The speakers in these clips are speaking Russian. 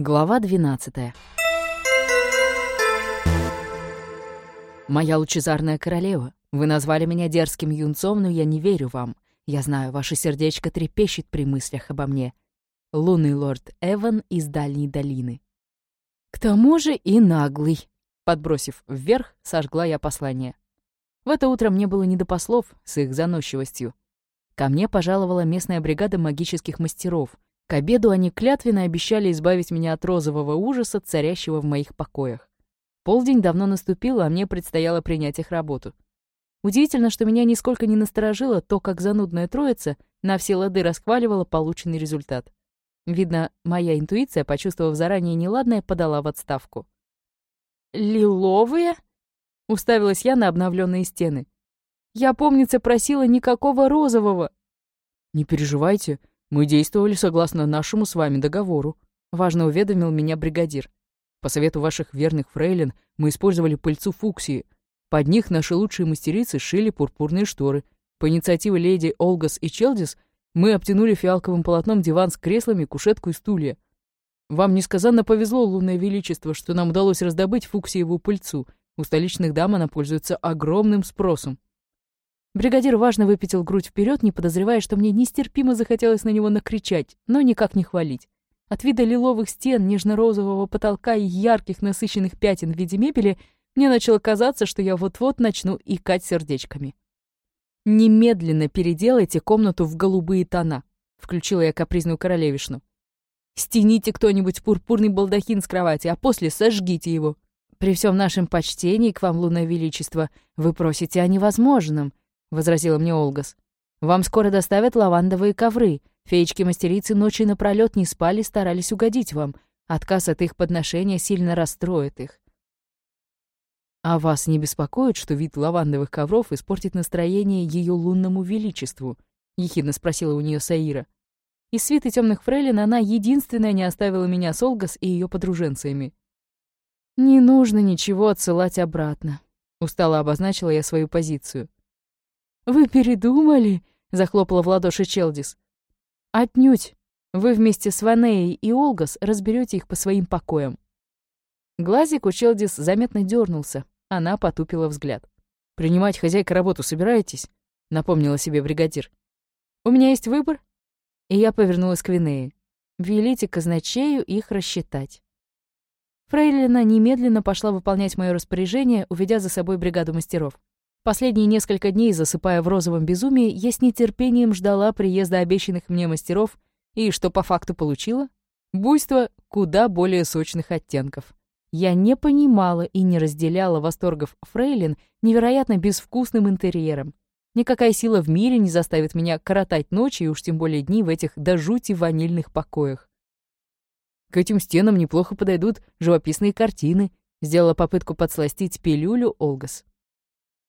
Глава 12 «Моя лучезарная королева, вы назвали меня дерзким юнцом, но я не верю вам. Я знаю, ваше сердечко трепещет при мыслях обо мне. Лунный лорд Эван из Дальней долины». «К тому же и наглый», — подбросив вверх, сожгла я послание. В это утро мне было не до послов с их заносчивостью. Ко мне пожаловала местная бригада магических мастеров — к обеду они клятвенно обещали избавить меня от розового ужаса, царящего в моих покоях. Полдень давно наступил, а мне предстояло принять их работу. Удивительно, что меня нисколько не насторожило то, как занудная троица на все лады расхваливала полученный результат. Видно, моя интуиция, почувствовав заранее неладное, подала в отставку. «Лиловые?» — уставилась я на обновленные стены. «Я, помнится, просила никакого розового». «Не переживайте, «Мы действовали согласно нашему с вами договору», — важно уведомил меня бригадир. «По совету ваших верных фрейлин мы использовали пыльцу фуксии. Под них наши лучшие мастерицы шили пурпурные шторы. По инициативе леди Олгас и Челдис мы обтянули фиалковым полотном диван с креслами, кушетку и стулья. Вам несказанно повезло, лунное величество, что нам удалось раздобыть фуксиевую пыльцу. У столичных дам она пользуется огромным спросом. Бригадир важно выпятил грудь вперед, не подозревая, что мне нестерпимо захотелось на него накричать, но никак не хвалить. От вида лиловых стен, нежно-розового потолка и ярких насыщенных пятен в виде мебели мне начало казаться, что я вот-вот начну икать сердечками. «Немедленно переделайте комнату в голубые тона», — включила я капризную королевишну. «Стяните кто-нибудь пурпурный балдахин с кровати, а после сожгите его. При всем нашем почтении к вам, лунное величество, вы просите о невозможном», — возразила мне Олгас. «Вам скоро доставят лавандовые ковры. Феечки-мастерицы ночи напролёт не спали, старались угодить вам. Отказ от их подношения сильно расстроит их». «А вас не беспокоит, что вид лавандовых ковров испортит настроение ее лунному величеству?» — ехидно спросила у нее Саира. Из свиты темных фрейлин она единственная не оставила меня с Олгас и ее подруженцами. «Не нужно ничего отсылать обратно», — устало обозначила я свою позицию. «Вы передумали?» — захлопала в ладоши Челдис. «Отнюдь. Вы вместе с Ванеей и Олгас разберете их по своим покоям». Глазик у Челдис заметно дернулся. Она потупила взгляд. «Принимать хозяйка работу собираетесь?» — напомнила себе бригадир. «У меня есть выбор?» И я повернулась к Винее. «Велите казначею их рассчитать». Фрейлина немедленно пошла выполнять мое распоряжение, уведя за собой бригаду мастеров. Последние несколько дней, засыпая в розовом безумии, я с нетерпением ждала приезда обещанных мне мастеров, и что по факту получила? Буйство куда более сочных оттенков. Я не понимала и не разделяла восторгов фрейлин невероятно безвкусным интерьером. Никакая сила в мире не заставит меня коротать ночи, и уж тем более дни в этих до жути ванильных покоях. К этим стенам неплохо подойдут живописные картины, сделала попытку подсластить пилюлю Олгас.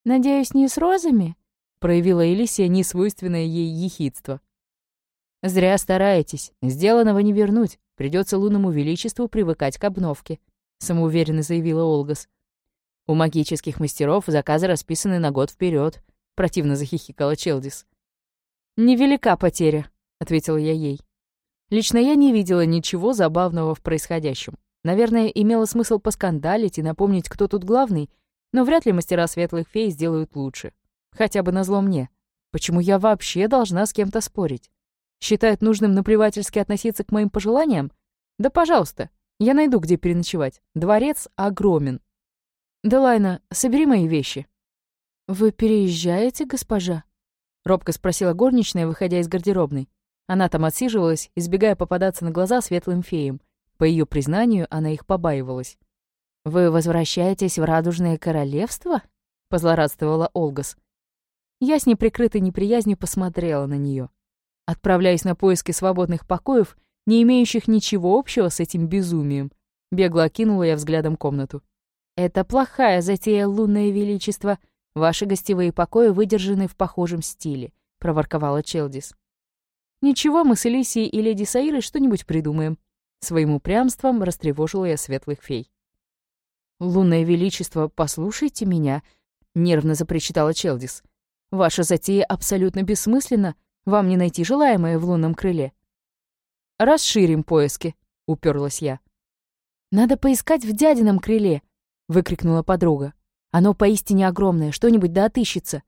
«Надеюсь, не с розами?» — проявила Элисия несвойственное ей ехидство. «Зря стараетесь. Сделанного не вернуть. Придется лунному величеству привыкать к обновке», — самоуверенно заявила Олгас. «У магических мастеров заказы расписаны на год вперед, противно захихикала Челдис. «Невелика потеря», — ответила я ей. Лично я не видела ничего забавного в происходящем. Наверное, имело смысл поскандалить и напомнить, кто тут главный, но вряд ли мастера светлых фей сделают лучше. Хотя бы назло мне. Почему я вообще должна с кем-то спорить? Считают нужным наплевательски относиться к моим пожеланиям? Да пожалуйста, я найду, где переночевать. Дворец огромен. Делайна, собери мои вещи. «Вы переезжаете, госпожа?» Робко спросила горничная, выходя из гардеробной. Она там отсиживалась, избегая попадаться на глаза светлым феям. По ее признанию, она их побаивалась. «Вы возвращаетесь в Радужное Королевство?» — позлорадствовала Олгас. Я с неприкрытой неприязнью посмотрела на нее. Отправляясь на поиски свободных покоев, не имеющих ничего общего с этим безумием, бегло окинула я взглядом комнату. «Это плохая затея, лунное величество. Ваши гостевые покои выдержаны в похожем стиле», — проворковала Челдис. «Ничего, мы с Элисией и леди Саирой что-нибудь придумаем». Своим упрямством растревожила я светлых фей. «Лунное величество, послушайте меня», — нервно запричитала Челдис. «Ваша затея абсолютно бессмысленна. Вам не найти желаемое в лунном крыле». «Расширим поиски», — уперлась я. «Надо поискать в дядином крыле!» — выкрикнула подруга. «Оно поистине огромное, что-нибудь да отыщется!»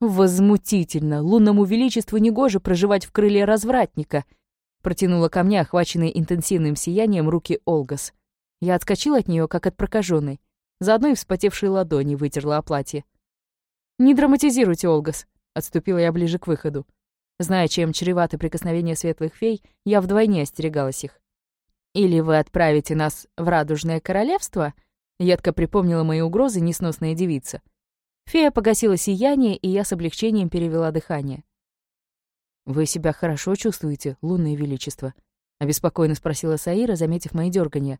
«Возмутительно! Лунному величеству негоже проживать в крыле развратника!» Протянула ко мне, охваченные интенсивным сиянием, руки Олгас. Я отскочила от нее, как от прокаженной. Заодно и вспотевшие ладони вытерла о платье. «Не драматизируйте, Олгас!» Отступила я ближе к выходу. Зная, чем чреваты прикосновения светлых фей, я вдвойне остерегалась их. «Или вы отправите нас в Радужное Королевство?» Едко припомнила мои угрозы несносная девица. Фея погасила сияние, и я с облегчением перевела дыхание. «Вы себя хорошо чувствуете, лунное величество?» — обеспокоенно спросила Саира, заметив мои дёрганья.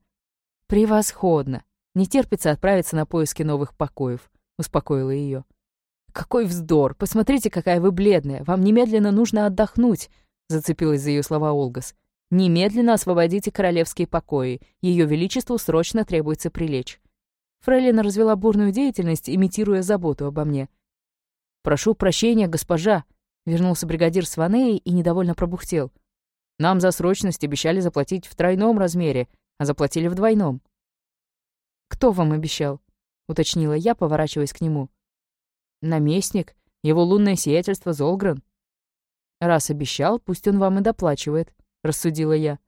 «Превосходно! Не терпится отправиться на поиски новых покоев», — успокоила её. «Какой вздор! Посмотрите, какая вы бледная! Вам немедленно нужно отдохнуть!» — зацепилась за ее слова Олгас. «Немедленно освободите королевские покои. Ее величеству срочно требуется прилечь». Фрейлина развела бурную деятельность, имитируя заботу обо мне. «Прошу прощения, госпожа», — вернулся бригадир Сванеи и недовольно пробухтел. «Нам за срочность обещали заплатить в тройном размере, а заплатили в двойном». «Кто вам обещал?» — уточнила я, поворачиваясь к нему. Наместник, его лунное сиятельство Золгран. Раз обещал, пусть он вам и доплачивает, рассудила я.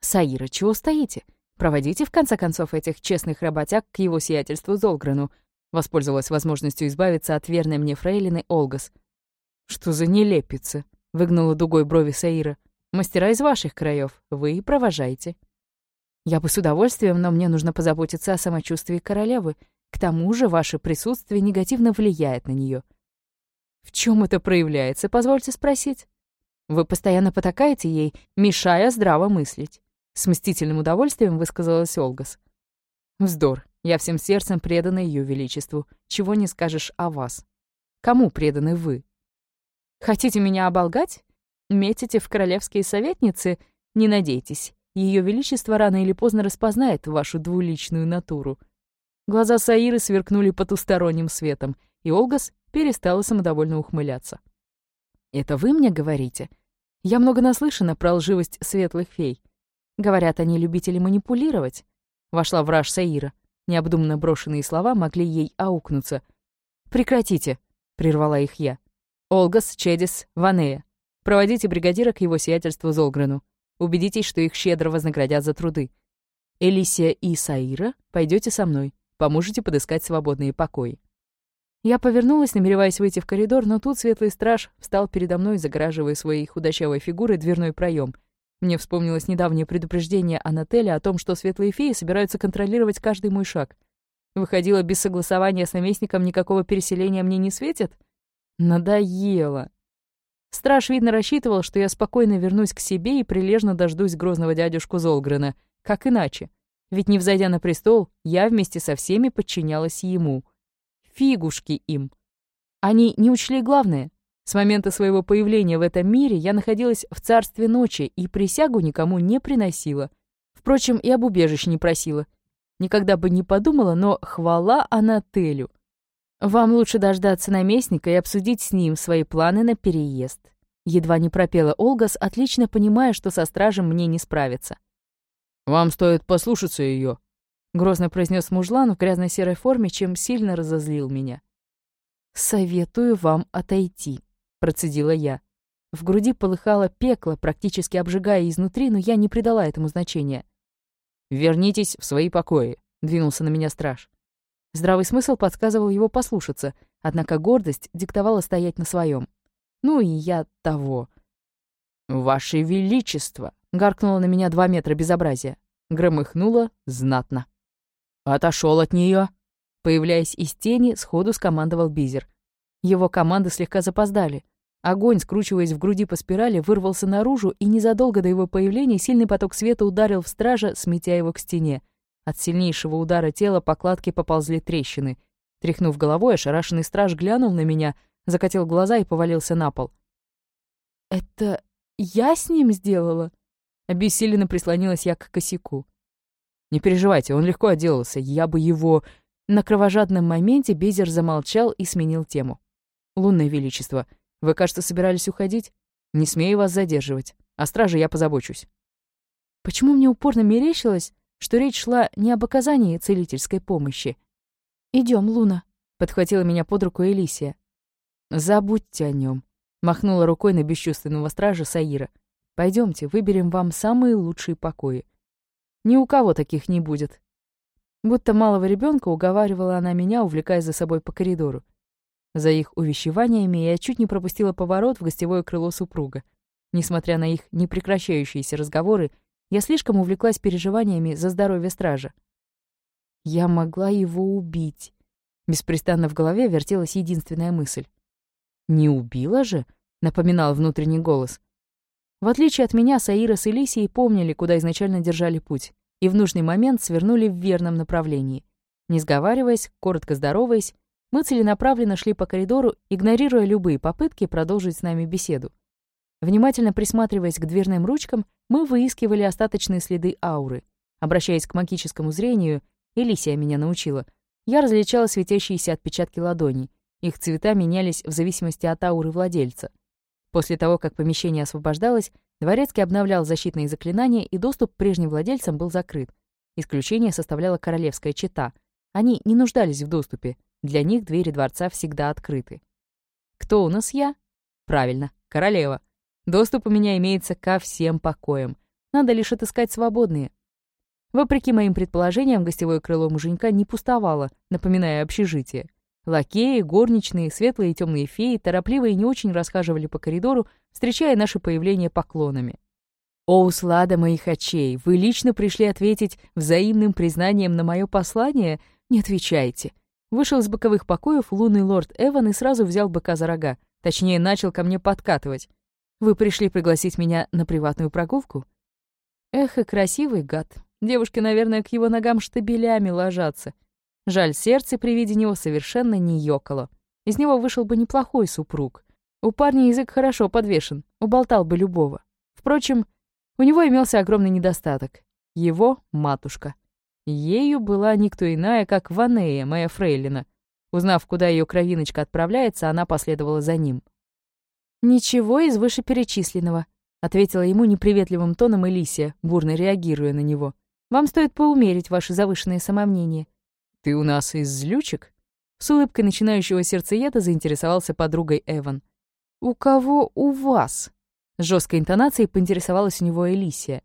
Саира, чего стоите? Проводите, в конце концов, этих честных работяг к его сиятельству Золграну. Воспользовалась возможностью избавиться от верной мне фрейлины Олгас. Что за нелепица? Выгнула дугой брови Саира. Мастера из ваших краев, вы и провожайте. Я бы с удовольствием, но мне нужно позаботиться о самочувствии королевы. К тому же ваше присутствие негативно влияет на нее. В чем это проявляется, позвольте спросить? Вы постоянно потакаете ей, мешая здраво мыслить. С мстительным удовольствием высказалась Олгас. Вздор. Я всем сердцем предана ее величеству. Чего не скажешь о вас. Кому преданы вы? Хотите меня оболгать? Метите в королевские советницы? Не надейтесь. Ее величество рано или поздно распознает вашу двуличную натуру. Глаза Саиры сверкнули потусторонним светом, и Олгас перестала самодовольно ухмыляться. «Это вы мне говорите? Я много наслышана про лживость светлых фей. Говорят, они любители манипулировать». Вошла враж Саира. Необдуманно брошенные слова могли ей аукнуться. «Прекратите», — прервала их я. «Олгас, Чедис, Ванея. Проводите бригадира к его сиятельству Золгрену. Убедитесь, что их щедро вознаградят за труды. Элисия и Саира, пойдете со мной. Поможете подыскать свободные покои». Я повернулась, намереваясь выйти в коридор, но тут светлый страж встал передо мной, загораживая своей худощавой фигурой дверной проем. Мне вспомнилось недавнее предупреждение Анателя о том, что светлые феи собираются контролировать каждый мой шаг. Выходило, без согласования с наместником никакого переселения мне не светит? Надоело. Страж, видно, рассчитывал, что я спокойно вернусь к себе и прилежно дождусь грозного дядюшку Золгрена. Как иначе? Ведь не взойдя на престол, я вместе со всеми подчинялась ему. Фигушки им. Они не учли главное. С момента своего появления в этом мире я находилась в царстве ночи и присягу никому не приносила. Впрочем, и об убежище не просила. Никогда бы не подумала, но хвала Анателю. Вам лучше дождаться наместника и обсудить с ним свои планы на переезд. Едва не пропела Олгас, отлично понимая, что со стражем мне не справиться. «Вам стоит послушаться ее, грозно произнес мужлан в грязной серой форме, чем сильно разозлил меня. «Советую вам отойти», — процедила я. В груди полыхало пекло, практически обжигая изнутри, но я не придала этому значения. «Вернитесь в свои покои», — двинулся на меня страж. Здравый смысл подсказывал его послушаться, однако гордость диктовала стоять на своем. Ну и я того. «Ваше Величество!» Гаркнула на меня два метра безобразия. Громыхнула знатно. Отошел от нее. Появляясь из тени, сходу скомандовал Бизер. Его команды слегка запоздали. Огонь, скручиваясь в груди по спирали, вырвался наружу, и незадолго до его появления сильный поток света ударил в стража, сметя его к стене. От сильнейшего удара тела по кладке поползли трещины. Тряхнув головой, ошарашенный страж глянул на меня, закатил глаза и повалился на пол. «Это я с ним сделала?» Обессиленно прислонилась я к косяку. «Не переживайте, он легко отделался. Я бы его...» На кровожадном моменте Безер замолчал и сменил тему. «Лунное Величество, вы, кажется, собирались уходить? Не смею вас задерживать. О страже я позабочусь». Почему мне упорно мерещилось, что речь шла не об оказании целительской помощи. Идем, Луна», — подхватила меня под руку Элисия. «Забудьте о нем, махнула рукой на бесчувственного стража Саира. Пойдемте, выберем вам самые лучшие покои. Ни у кого таких не будет». Будто малого ребенка уговаривала она меня, увлекая за собой по коридору. За их увещеваниями я чуть не пропустила поворот в гостевое крыло супруга. Несмотря на их непрекращающиеся разговоры, я слишком увлеклась переживаниями за здоровье стража. Я могла его убить. Беспрестанно в голове вертелась единственная мысль. «Не убила же?» — напоминал внутренний голос. В отличие от меня, Саира с Элисией помнили, куда изначально держали путь, и в нужный момент свернули в верном направлении. Не сговариваясь, коротко здороваясь, мы целенаправленно шли по коридору, игнорируя любые попытки продолжить с нами беседу. Внимательно присматриваясь к дверным ручкам, мы выискивали остаточные следы ауры. Обращаясь к магическому зрению, Элисия меня научила, я различала светящиеся отпечатки ладоней. Их цвета менялись в зависимости от ауры владельца. После того, как помещение освобождалось, Дворецкий обновлял защитные заклинания, и доступ к прежним владельцам был закрыт. Исключение составляла королевская чета. Они не нуждались в доступе, для них двери дворца всегда открыты. Кто у нас я? Правильно, королева. Доступ у меня имеется ко всем покоям. Надо лишь отыскать свободные. Вопреки моим предположениям, гостевое крыло муженька не пустовало, напоминая общежитие. Лакеи, горничные, светлые и темные феи торопливо и не очень расхаживали по коридору, встречая наше появление поклонами. «О, услада моих очей, вы лично пришли ответить взаимным признанием на мое послание? Не отвечайте. Вышел из боковых покоев лунный лорд Эван и сразу взял быка за рога. Точнее, начал ко мне подкатывать. «Вы пришли пригласить меня на приватную прогулку?» Эх, и красивый гад. Девушки, наверное, к его ногам штабелями ложатся. Жаль, сердце при виде него совершенно не ёкало. Из него вышел бы неплохой супруг. У парня язык хорошо подвешен, уболтал бы любого. Впрочем, у него имелся огромный недостаток. Его матушка. Ею была никто иная, как Ванея, моя фрейлина. Узнав, куда ее кровиночка отправляется, она последовала за ним. «Ничего из вышеперечисленного», — ответила ему неприветливым тоном Элисия, бурно реагируя на него. «Вам стоит поумерить ваше завышенное самомнение». «Ты у нас из злючек?» С улыбкой начинающего сердцееда заинтересовался подругой Эван. «У кого у вас?» С жесткой интонацией поинтересовалась у него Элисия.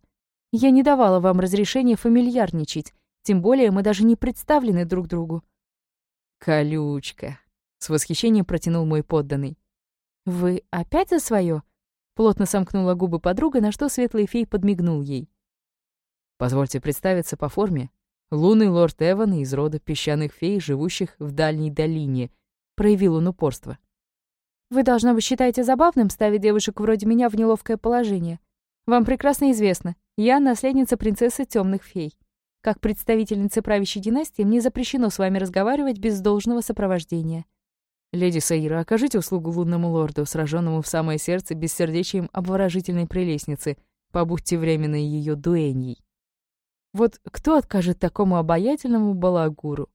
«Я не давала вам разрешения фамильярничать. Тем более мы даже не представлены друг другу». «Колючка», — с восхищением протянул мой подданный. «Вы опять за свое? Плотно сомкнула губы подруга, на что светлый фей подмигнул ей. «Позвольте представиться по форме. Лунный лорд Эван из рода песчаных фей, живущих в дальней долине», — проявил он упорство. «Вы, должно быть, считаете забавным ставить девушек вроде меня в неловкое положение. Вам прекрасно известно, я наследница принцессы темных фей. Как представительнице правящей династии мне запрещено с вами разговаривать без должного сопровождения. Леди Саира, окажите услугу лунному лорду, сраженному в самое сердце бессердечием обворожительной прелестницы. Побудьте временной ее дуэньей. Вот кто откажет такому обаятельному балагуру?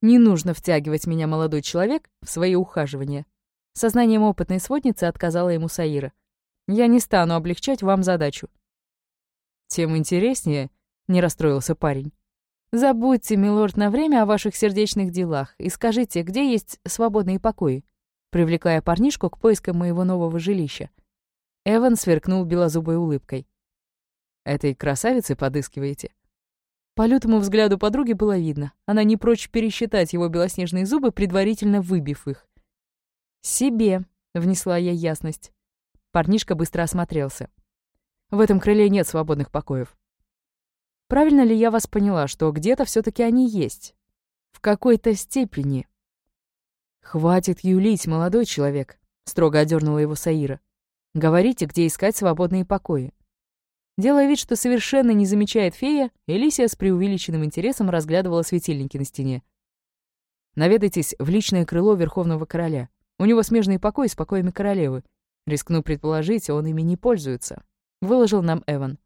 Не нужно втягивать меня, молодой человек, в свои ухаживания. Сознанием опытной сводницы отказала ему Саира. Я не стану облегчать вам задачу. Тем интереснее, не расстроился парень. «Забудьте, милорд, на время о ваших сердечных делах и скажите, где есть свободные покои?» привлекая парнишку к поискам моего нового жилища. Эван сверкнул белозубой улыбкой. «Этой красавицы подыскиваете?» По лютому взгляду подруги было видно. Она не прочь пересчитать его белоснежные зубы, предварительно выбив их. «Себе», — внесла я ясность. Парнишка быстро осмотрелся. «В этом крыле нет свободных покоев. Правильно ли я вас поняла, что где-то все таки они есть? В какой-то степени. «Хватит юлить, молодой человек», — строго одернула его Саира. «Говорите, где искать свободные покои». Делая вид, что совершенно не замечает фея, Элисия с преувеличенным интересом разглядывала светильники на стене. «Наведайтесь в личное крыло Верховного Короля. У него смежный покой с покоями королевы. Рискну предположить, он ими не пользуется», — выложил нам Эван.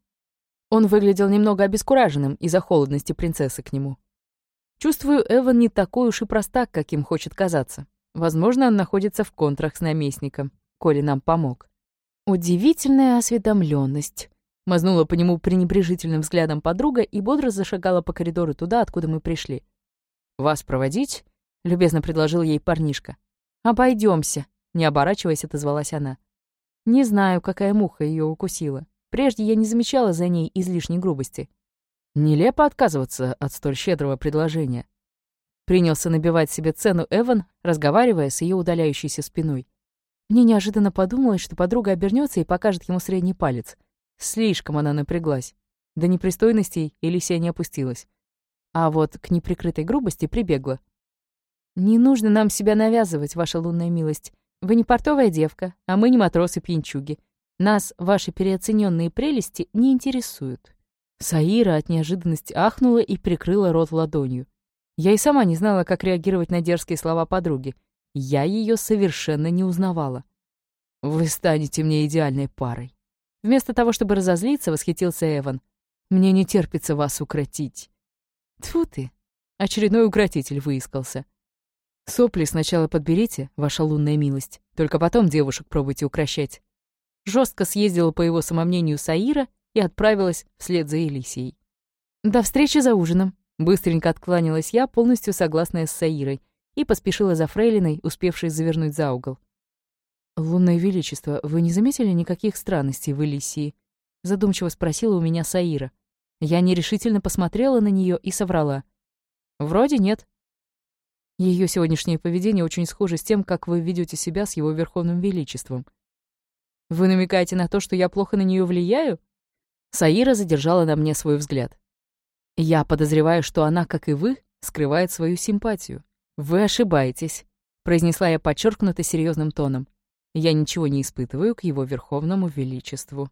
Он выглядел немного обескураженным из-за холодности принцессы к нему. Чувствую, Эван не такой уж и простак, каким хочет казаться. Возможно, он находится в контрах с наместником, коли нам помог. Удивительная осведомленность, Мазнула по нему пренебрежительным взглядом подруга и бодро зашагала по коридору туда, откуда мы пришли. «Вас проводить?» — любезно предложил ей парнишка. Обойдемся, не оборачиваясь, отозвалась она. Не знаю, какая муха ее укусила. Прежде я не замечала за ней излишней грубости. Нелепо отказываться от столь щедрого предложения. Принялся набивать себе цену Эван, разговаривая с ее удаляющейся спиной. Мне неожиданно подумалось, что подруга обернется и покажет ему средний палец. Слишком она напряглась. До непристойностей Элисия не опустилась. А вот к неприкрытой грубости прибегла. «Не нужно нам себя навязывать, ваша лунная милость. Вы не портовая девка, а мы не матросы-пьянчуги. Нас ваши переоцененные прелести не интересуют». Саира от неожиданности ахнула и прикрыла рот ладонью. Я и сама не знала, как реагировать на дерзкие слова подруги. Я ее совершенно не узнавала. «Вы станете мне идеальной парой». Вместо того, чтобы разозлиться, восхитился Эван. «Мне не терпится вас укротить». Тьфу ты! Очередной укротитель выискался. Сопли сначала подберите, ваша лунная милость, только потом девушек пробуйте укращать. Жестко съездила по его самомнению Саира и отправилась вслед за Элисией. До встречи за ужином. Быстренько откланялась я, полностью согласная с Саирой, и поспешила за фрейлиной, успевшей завернуть за угол. «Лунное Величество, вы не заметили никаких странностей в Элисии?» Задумчиво спросила у меня Саира. Я нерешительно посмотрела на нее и соврала. «Вроде нет. Ее сегодняшнее поведение очень схоже с тем, как вы ведете себя с его Верховным Величеством. Вы намекаете на то, что я плохо на нее влияю? Саира задержала на мне свой взгляд. Я подозреваю, что она, как и вы, скрывает свою симпатию. Вы ошибаетесь, произнесла я подчеркнуто серьезным тоном. Я ничего не испытываю к его Верховному Величеству.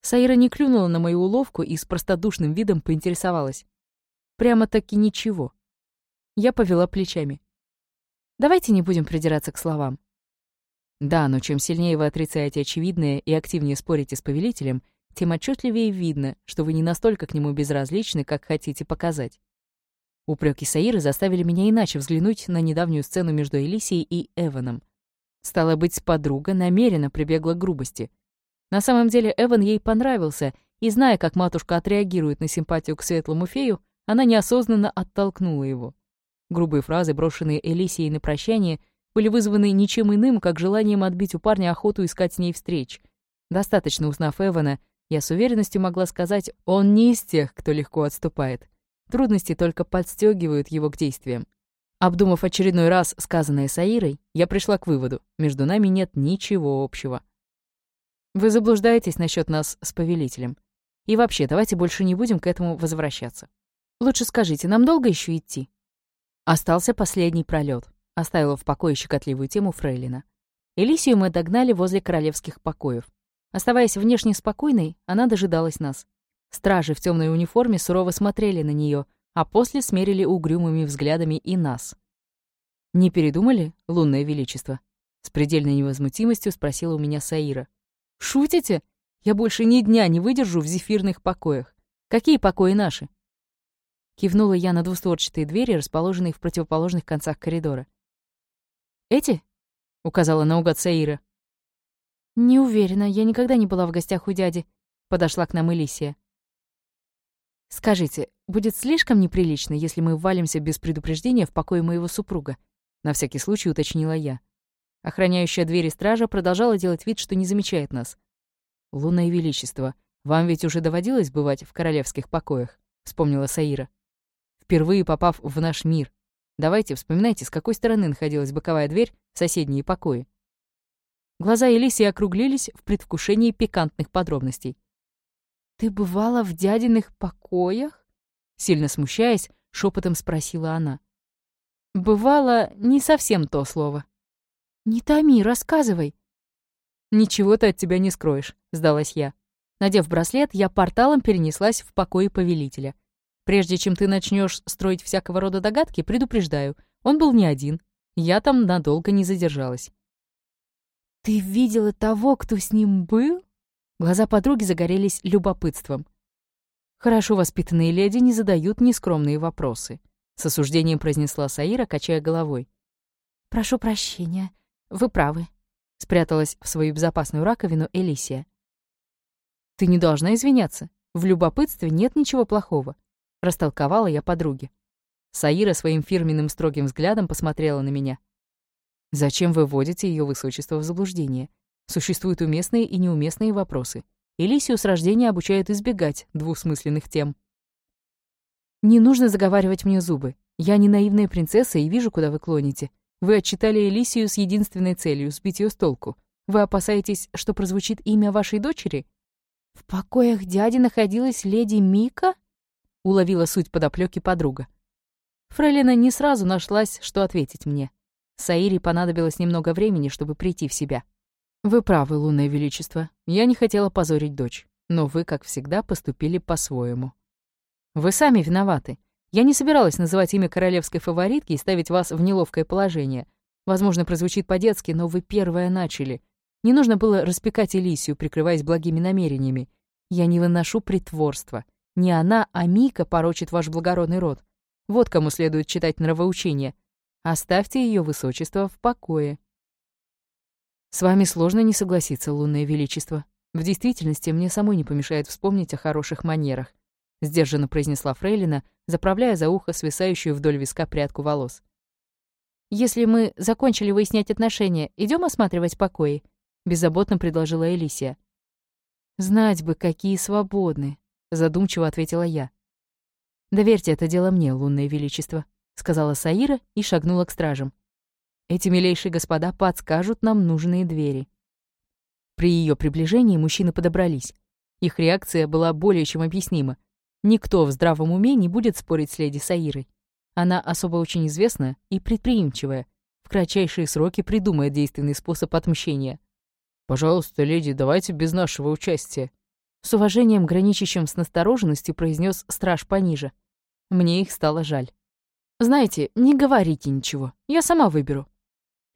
Саира не клюнула на мою уловку и с простодушным видом поинтересовалась. Прямо-таки ничего. Я повела плечами. Давайте не будем придираться к словам. Да, но чем сильнее вы отрицаете очевидное и активнее спорите с повелителем, тем отчетливее видно, что вы не настолько к нему безразличны, как хотите показать. Упреки Саиры заставили меня иначе взглянуть на недавнюю сцену между Элисией и Эваном. Стало быть, подруга намеренно прибегла к грубости. На самом деле Эван ей понравился, и, зная, как матушка отреагирует на симпатию к светлому фею, она неосознанно оттолкнула его. Грубые фразы, брошенные Элисией на прощание, были вызваны ничем иным, как желанием отбить у парня охоту искать с ней встреч. Достаточно узнав Эвана, я с уверенностью могла сказать, он не из тех, кто легко отступает. Трудности только подстегивают его к действиям. Обдумав очередной раз сказанное Саирой, я пришла к выводу, между нами нет ничего общего. Вы заблуждаетесь насчет нас с повелителем. И вообще, давайте больше не будем к этому возвращаться. Лучше скажите, нам долго еще идти? Остался последний пролет. Оставила в покое щекотливую тему Фрейлина. Элисию мы догнали возле королевских покоев. Оставаясь внешне спокойной, она дожидалась нас. Стражи в темной униформе сурово смотрели на нее, а после смерили угрюмыми взглядами и нас. «Не передумали, лунное величество?» С предельной невозмутимостью спросила у меня Саира. «Шутите? Я больше ни дня не выдержу в зефирных покоях. Какие покои наши?» Кивнула я на двустворчатые двери, расположенные в противоположных концах коридора. «Эти?» — указала наугад Саира. «Не уверена, я никогда не была в гостях у дяди», — подошла к нам Элисия. «Скажите, будет слишком неприлично, если мы ввалимся без предупреждения в покое моего супруга?» На всякий случай уточнила я. Охраняющая двери стража продолжала делать вид, что не замечает нас. «Лунное Величество, вам ведь уже доводилось бывать в королевских покоях?» — вспомнила Саира впервые попав в наш мир. Давайте вспоминайте, с какой стороны находилась боковая дверь в соседние покои. Глаза Элисии округлились в предвкушении пикантных подробностей. «Ты бывала в дядиных покоях?» Сильно смущаясь, шепотом спросила она. «Бывало не совсем то слово». «Не томи, рассказывай». «Ничего ты от тебя не скроешь», — сдалась я. Надев браслет, я порталом перенеслась в покои повелителя — Прежде чем ты начнешь строить всякого рода догадки, предупреждаю, он был не один. Я там надолго не задержалась. «Ты видела того, кто с ним был?» Глаза подруги загорелись любопытством. «Хорошо воспитанные леди не задают нескромные вопросы», — с осуждением произнесла Саира, качая головой. «Прошу прощения, вы правы», — спряталась в свою безопасную раковину Элисия. «Ты не должна извиняться. В любопытстве нет ничего плохого», — растолковала я подруге. Саира своим фирменным строгим взглядом посмотрела на меня. «Зачем вы вводите ее высочество в заблуждение? Существуют уместные и неуместные вопросы. Элисию с рождения обучают избегать двусмысленных тем». «Не нужно заговаривать мне зубы. Я не наивная принцесса и вижу, куда вы клоните. Вы отчитали Элисию с единственной целью — сбить ее с толку. Вы опасаетесь, что прозвучит имя вашей дочери?» «В покоях дяди находилась леди Мика?» — уловила суть подоплёки подруга. Фрейлина не сразу нашлась, что ответить мне. Саире понадобилось немного времени, чтобы прийти в себя. «Вы правы, лунное величество. Я не хотела позорить дочь, но вы, как всегда, поступили по-своему. Вы сами виноваты. Я не собиралась называть имя королевской фаворитки и ставить вас в неловкое положение. Возможно, прозвучит по-детски, но вы первая начали. Не нужно было распекать Элисию, прикрываясь благими намерениями. Я не выношу притворства. Не она, а Мика порочит ваш благородный род. Вот кому следует читать нравоучение. Оставьте ее высочество в покое. С вами сложно не согласиться, лунное величество. В действительности мне самой не помешает вспомнить о хороших манерах, сдержанно произнесла Фрейлина, заправляя за ухо свисающую вдоль виска прядку волос. Если мы закончили выяснять отношения, идем осматривать покои, беззаботно предложила Элисия. Знать бы, какие свободны, задумчиво ответила я. «Доверьте это дело мне, лунное величество», — сказала Саира и шагнула к стражам. «Эти милейшие господа подскажут нам нужные двери». При ее приближении мужчины подобрались. Их реакция была более чем объяснима. Никто в здравом уме не будет спорить с леди Саирой. Она особо очень известная и предприимчивая. В кратчайшие сроки придумает действенный способ отмщения. «Пожалуйста, леди, давайте без нашего участия», с уважением, граничащим с настороженностью, произнес страж пониже. Мне их стало жаль. «Знаете, не говорите ничего, я сама выберу».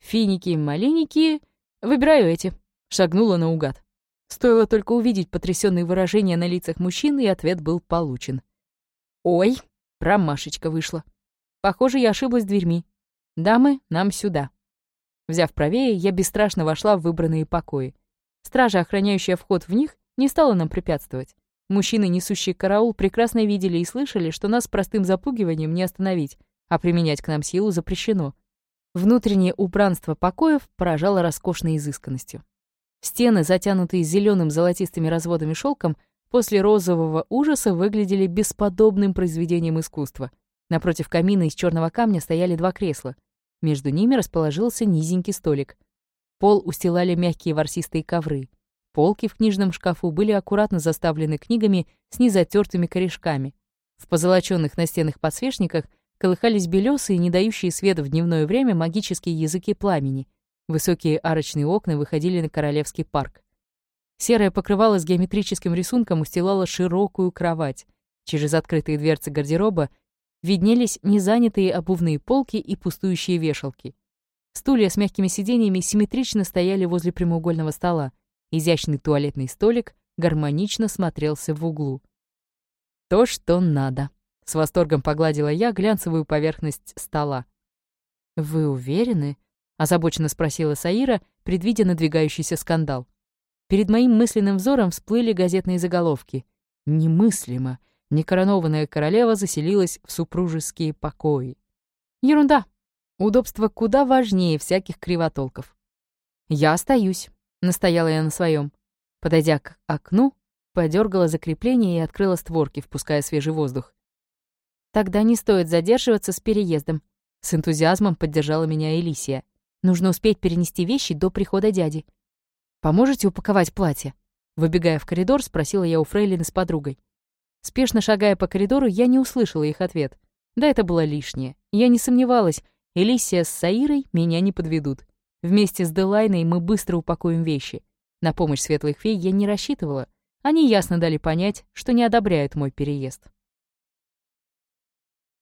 «Финики малиники... Выбираю эти», — шагнула наугад. Стоило только увидеть потрясённые выражения на лицах мужчин, и ответ был получен. «Ой, промашечка вышла. Похоже, я ошиблась дверьми. Дамы, нам сюда». Взяв правее, я бесстрашно вошла в выбранные покои. Стража, охраняющая вход в них, не стала нам препятствовать. Мужчины, несущие караул, прекрасно видели и слышали, что нас простым запугиванием не остановить, а применять к нам силу запрещено. Внутреннее убранство покоев поражало роскошной изысканностью. Стены, затянутые зеленым золотистыми разводами шелком, после розового ужаса выглядели бесподобным произведением искусства. Напротив камина из черного камня стояли два кресла. Между ними расположился низенький столик. Пол устилали мягкие ворсистые ковры — Полки в книжном шкафу были аккуратно заставлены книгами с незатертыми корешками. В позолоченных настенных подсвечниках колыхались белесые, не дающие света в дневное время магические языки пламени. Высокие арочные окна выходили на Королевский парк. Серое покрывало с геометрическим рисунком устилало широкую кровать. Через открытые дверцы гардероба виднелись незанятые обувные полки и пустующие вешалки. Стулья с мягкими сиденьями симметрично стояли возле прямоугольного стола. Изящный туалетный столик гармонично смотрелся в углу. То, что надо. С восторгом погладила я глянцевую поверхность стола. «Вы уверены?» — озабоченно спросила Саира, предвидя надвигающийся скандал. Перед моим мысленным взором всплыли газетные заголовки. «Немыслимо! Некоронованная королева заселилась в супружеские покои». Ерунда. Удобство куда важнее всяких кривотолков. «Я остаюсь», Настояла я на своем. Подойдя к окну, подергала закрепление и открыла створки, впуская свежий воздух. «Тогда не стоит задерживаться с переездом», — с энтузиазмом поддержала меня Элисия. «Нужно успеть перенести вещи до прихода дяди». «Поможете упаковать платье?» Выбегая в коридор, спросила я у Фрейлины с подругой. Спешно шагая по коридору, я не услышала их ответ. Да, это было лишнее. Я не сомневалась, Элисия с Саирой меня не подведут. Вместе с Делайной мы быстро упакуем вещи. На помощь светлых фей я не рассчитывала. Они ясно дали понять, что не одобряют мой переезд.